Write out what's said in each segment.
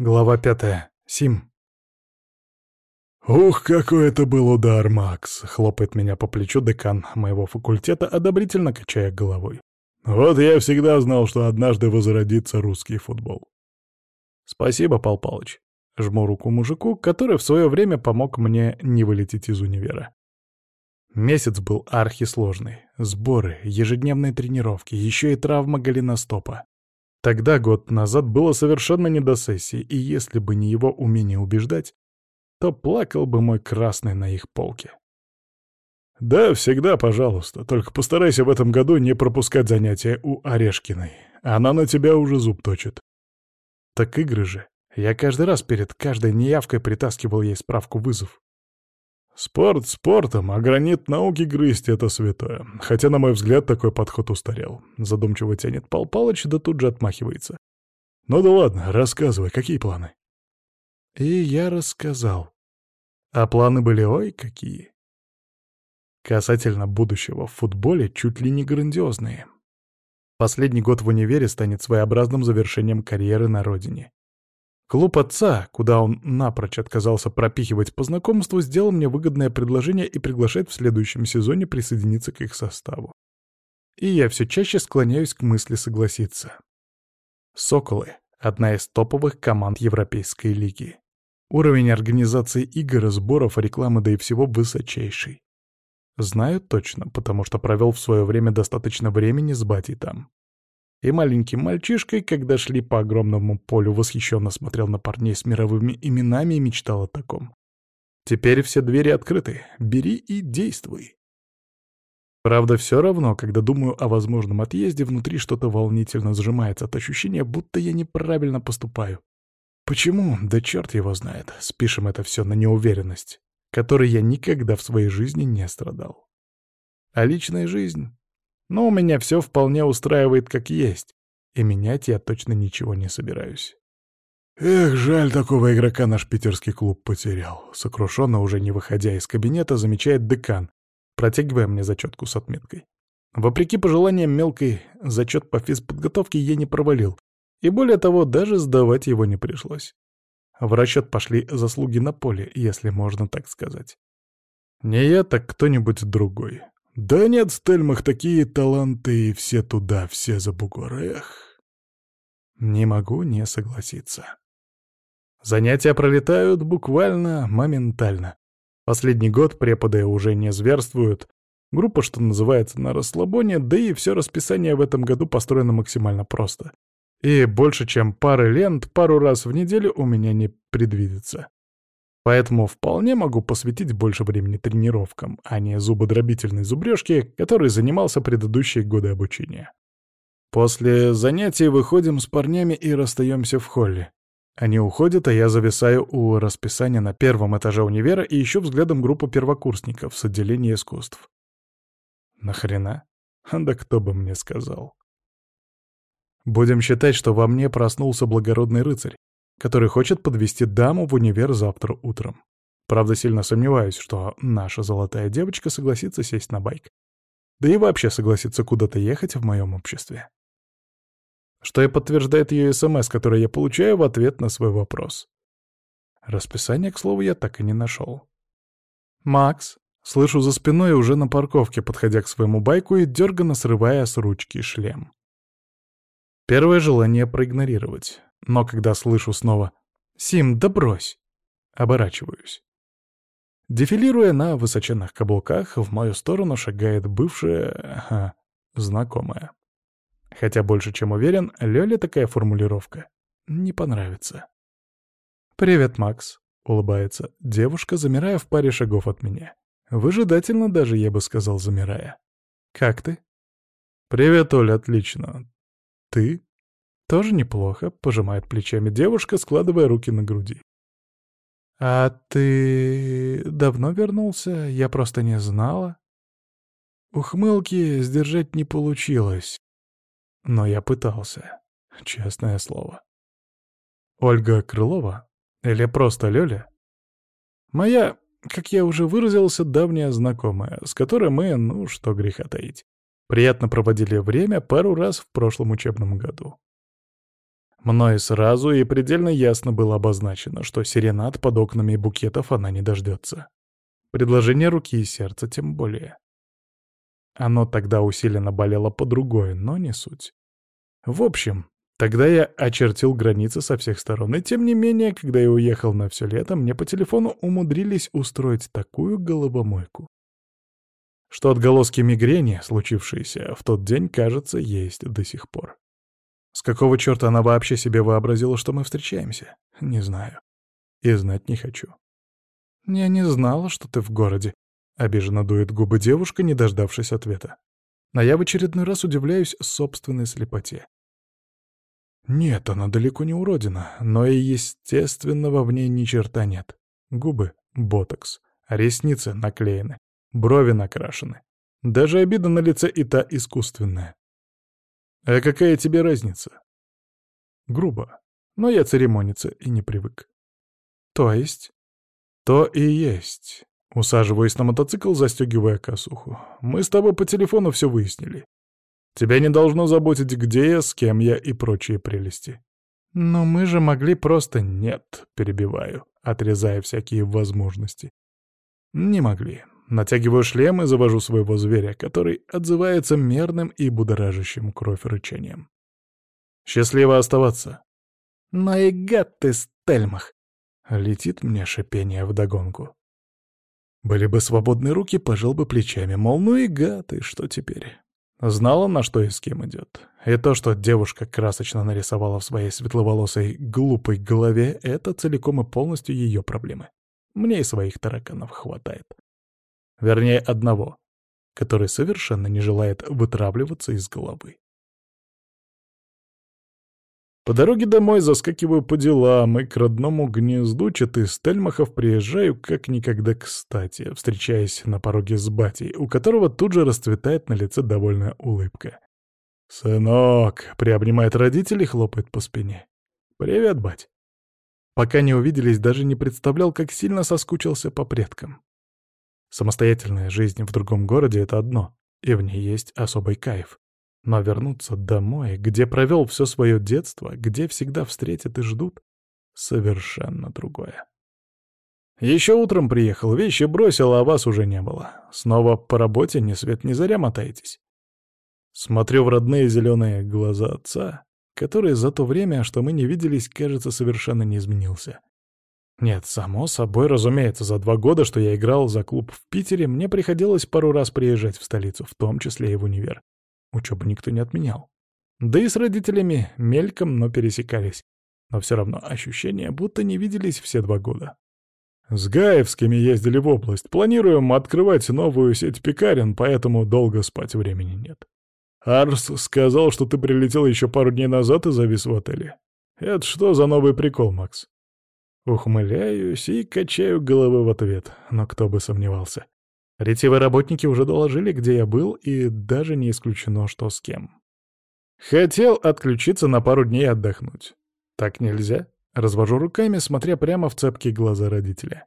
Глава пятая. Сим. «Ух, какой это был удар, Макс!» — хлопает меня по плечу декан моего факультета, одобрительно качая головой. «Вот я всегда знал, что однажды возродится русский футбол». «Спасибо, Пал Палыч». Жму руку мужику, который в свое время помог мне не вылететь из универа. Месяц был архисложный. Сборы, ежедневные тренировки, еще и травма голеностопа. Тогда, год назад, было совершенно не до сессии, и если бы не его умение убеждать, то плакал бы мой красный на их полке. «Да, всегда, пожалуйста. Только постарайся в этом году не пропускать занятия у Орешкиной. Она на тебя уже зуб точит». «Так игры же. Я каждый раз перед каждой неявкой притаскивал ей справку вызов. Спорт спортом, а гранит науки грызть — это святое. Хотя, на мой взгляд, такой подход устарел. Задумчиво тянет Пал Палыч, да тут же отмахивается. Ну да ладно, рассказывай, какие планы? И я рассказал. А планы были ой какие. Касательно будущего в футболе чуть ли не грандиозные. Последний год в универе станет своеобразным завершением карьеры на родине. Клуб отца, куда он напрочь отказался пропихивать по знакомству, сделал мне выгодное предложение и приглашает в следующем сезоне присоединиться к их составу. И я все чаще склоняюсь к мысли согласиться. «Соколы» — одна из топовых команд Европейской лиги. Уровень организации игр, сборов, рекламы, да и всего высочайший. Знаю точно, потому что провел в свое время достаточно времени с батей там. И маленьким мальчишкой, когда шли по огромному полю, восхищенно смотрел на парней с мировыми именами и мечтал о таком. Теперь все двери открыты. Бери и действуй. Правда, все равно, когда думаю о возможном отъезде, внутри что-то волнительно сжимается от ощущения, будто я неправильно поступаю. Почему? Да черт его знает. Спишем это все на неуверенность, которой я никогда в своей жизни не страдал. А личная жизнь? Но у меня все вполне устраивает как есть, и менять я точно ничего не собираюсь. «Эх, жаль, такого игрока наш питерский клуб потерял», — сокрушенно, уже не выходя из кабинета, замечает декан, протягивая мне зачетку с отметкой. Вопреки пожеланиям мелкой, зачет по физподготовке я не провалил, и более того, даже сдавать его не пришлось. В расчет пошли заслуги на поле, если можно так сказать. Не я, так кто-нибудь другой. Да нет, Стельмах, такие таланты, и все туда, все за бугор, эх. Не могу не согласиться. Занятия пролетают буквально моментально. Последний год преподы уже не зверствуют. Группа, что называется, на расслабоне, да и все расписание в этом году построено максимально просто. И больше, чем пары лент, пару раз в неделю у меня не предвидится. Поэтому вполне могу посвятить больше времени тренировкам, а не зубодробительной зубрежке, которой занимался предыдущие годы обучения. После занятий выходим с парнями и расстаемся в холле. Они уходят, а я зависаю у расписания на первом этаже универа и ищу взглядом группу первокурсников с отделения искусств. Нахрена? Да кто бы мне сказал. Будем считать, что во мне проснулся благородный рыцарь, который хочет подвести даму в универ завтра утром. Правда, сильно сомневаюсь, что наша золотая девочка согласится сесть на байк. Да и вообще согласится куда-то ехать в моем обществе. Что и подтверждает ее СМС, который я получаю в ответ на свой вопрос. Расписание, к слову, я так и не нашел. «Макс!» Слышу за спиной уже на парковке, подходя к своему байку и дерганно срывая с ручки шлем. Первое желание проигнорировать. Но когда слышу снова «Сим, да брось!» оборачиваюсь. Дефилируя на высоченных каблуках, в мою сторону шагает бывшая... Ага, знакомая. Хотя больше чем уверен, Лёле такая формулировка не понравится. «Привет, Макс», — улыбается девушка, замирая в паре шагов от меня. Выжидательно даже, я бы сказал, замирая. «Как ты?» «Привет, Оля, отлично. Ты?» «Тоже неплохо», — пожимает плечами девушка, складывая руки на груди. «А ты давно вернулся? Я просто не знала». Ухмылки сдержать не получилось. Но я пытался, честное слово. Ольга Крылова? Или просто Лёля? Моя, как я уже выразился, давняя знакомая, с которой мы, ну, что греха таить, приятно проводили время пару раз в прошлом учебном году. Мною сразу и предельно ясно было обозначено, что серенад под окнами букетов она не дождется. Предложение руки и сердца тем более. Оно тогда усиленно болело по другое, но не суть. В общем, тогда я очертил границы со всех сторон, и тем не менее, когда я уехал на все лето, мне по телефону умудрились устроить такую головомойку, что отголоски мигрени, случившиеся в тот день, кажется, есть до сих пор. С какого черта она вообще себе вообразила, что мы встречаемся? Не знаю. И знать не хочу. «Я не знала, что ты в городе», — обиженно дует губы девушка, не дождавшись ответа. А я в очередной раз удивляюсь собственной слепоте. Нет, она далеко не уродина, но и естественного в ней ни черта нет. Губы — ботокс, ресницы наклеены, брови накрашены. Даже обида на лице и та искусственная. А какая тебе разница? Грубо. Но я церемониться и не привык. То есть? То и есть. Усаживаюсь на мотоцикл, застегивая косуху. Мы с тобой по телефону все выяснили. Тебя не должно заботить, где я, с кем я и прочие прелести. Но мы же могли просто «нет», перебиваю, отрезая всякие возможности. Не могли. Натягиваю шлем и завожу своего зверя, который отзывается мерным и будоражащим кровь рычанием. «Счастливо оставаться!» «Ну и гад ты, Стельмах!» Летит мне шипение вдогонку. Были бы свободные руки, пожал бы плечами, мол, ну и гад, и что теперь? Знала, на что и с кем идет. И то, что девушка красочно нарисовала в своей светловолосой глупой голове, это целиком и полностью ее проблемы. Мне и своих тараканов хватает. Вернее, одного, который совершенно не желает вытравливаться из головы. По дороге домой заскакиваю по делам, и к родному гнезду читы Стельмахов приезжаю как никогда кстати, встречаясь на пороге с батей, у которого тут же расцветает на лице довольная улыбка. «Сынок!» — приобнимает родителей, хлопает по спине. «Привет, бать!» Пока не увиделись, даже не представлял, как сильно соскучился по предкам. Самостоятельная жизнь в другом городе — это одно, и в ней есть особый кайф. Но вернуться домой, где провел все свое детство, где всегда встретят и ждут, совершенно другое. Еще утром приехал, вещи бросил, а вас уже не было. Снова по работе ни свет ни заря мотаетесь. Смотрю в родные зеленые глаза отца, который за то время, что мы не виделись, кажется, совершенно не изменился. Нет, само собой, разумеется, за два года, что я играл за клуб в Питере, мне приходилось пару раз приезжать в столицу, в том числе и в универ. Учебу никто не отменял. Да и с родителями мельком, но пересекались. Но все равно ощущение, будто не виделись все два года. С Гаевскими ездили в область. Планируем открывать новую сеть пекарен, поэтому долго спать времени нет. Арс сказал, что ты прилетел еще пару дней назад и завис в отеле. Это что за новый прикол, Макс? Ухмыляюсь и качаю головы в ответ, но кто бы сомневался. Ретивые работники уже доложили, где я был, и даже не исключено, что с кем. Хотел отключиться на пару дней отдохнуть. Так нельзя. Развожу руками, смотря прямо в цепкие глаза родителя.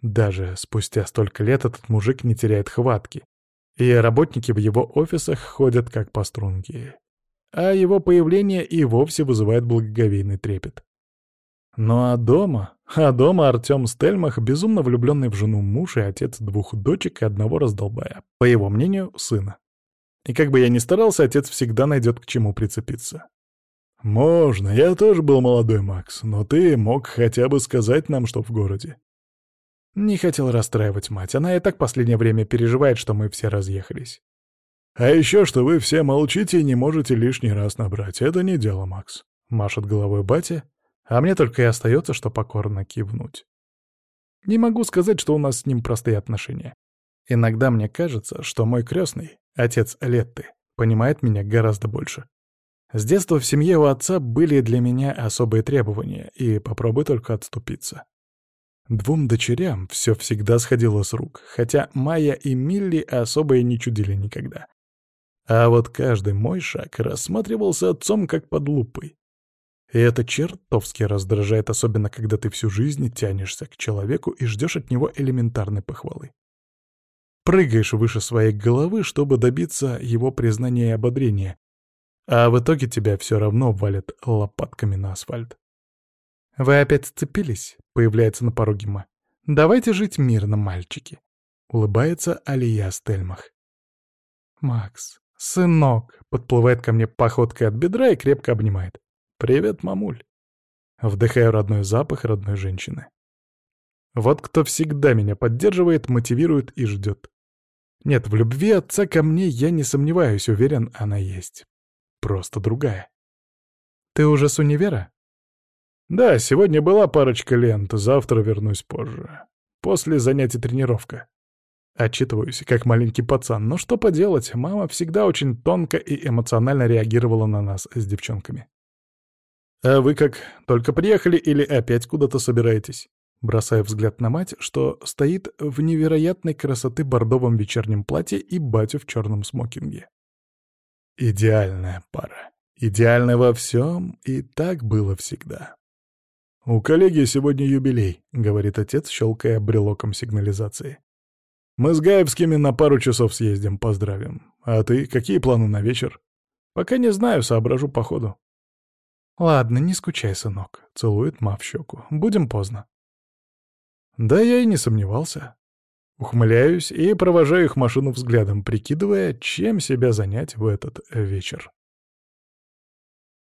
Даже спустя столько лет этот мужик не теряет хватки, и работники в его офисах ходят как по струнке. А его появление и вовсе вызывает благоговейный трепет. Ну а дома? А дома Артем Стельмах, безумно влюбленный в жену муж и отец двух дочек и одного раздолбая. По его мнению, сына. И как бы я ни старался, отец всегда найдет к чему прицепиться. «Можно, я тоже был молодой, Макс, но ты мог хотя бы сказать нам, что в городе». Не хотел расстраивать мать, она и так последнее время переживает, что мы все разъехались. «А еще, что вы все молчите и не можете лишний раз набрать. Это не дело, Макс», — машет головой батя, а мне только и остается, что покорно кивнуть. Не могу сказать, что у нас с ним простые отношения. Иногда мне кажется, что мой крестный, отец Летты, понимает меня гораздо больше. С детства в семье у отца были для меня особые требования, и попробуй только отступиться. Двум дочерям все всегда сходило с рук, хотя Майя и Милли особо и не чудили никогда. А вот каждый мой шаг рассматривался отцом как под лупой. И это чертовски раздражает, особенно когда ты всю жизнь тянешься к человеку и ждешь от него элементарной похвалы. Прыгаешь выше своей головы, чтобы добиться его признания и ободрения. А в итоге тебя все равно валят лопатками на асфальт. «Вы опять сцепились?» — появляется на пороге Ма. «Давайте жить мирно, мальчики!» — улыбается Алия Стельмах. «Макс, сынок!» — подплывает ко мне походкой от бедра и крепко обнимает. «Привет, мамуль!» Вдыхаю родной запах родной женщины. Вот кто всегда меня поддерживает, мотивирует и ждет. Нет, в любви отца ко мне я не сомневаюсь, уверен, она есть. Просто другая. «Ты уже с универа?» Да, сегодня была парочка лент, завтра вернусь позже. После занятий тренировка. Отчитываюсь, как маленький пацан, но что поделать, мама всегда очень тонко и эмоционально реагировала на нас с девчонками. «А вы как, только приехали или опять куда-то собираетесь?» Бросая взгляд на мать, что стоит в невероятной красоты бордовом вечернем платье и батю в черном смокинге. Идеальная пара. Идеальная во всем, и так было всегда. «У коллеги сегодня юбилей», — говорит отец, щелкая брелоком сигнализации. «Мы с Гаевскими на пару часов съездим, поздравим. А ты, какие планы на вечер?» «Пока не знаю, соображу по ходу». «Ладно, не скучай, сынок», — целует ма в щеку. «Будем поздно». Да я и не сомневался. Ухмыляюсь и провожаю их машину взглядом, прикидывая, чем себя занять в этот вечер.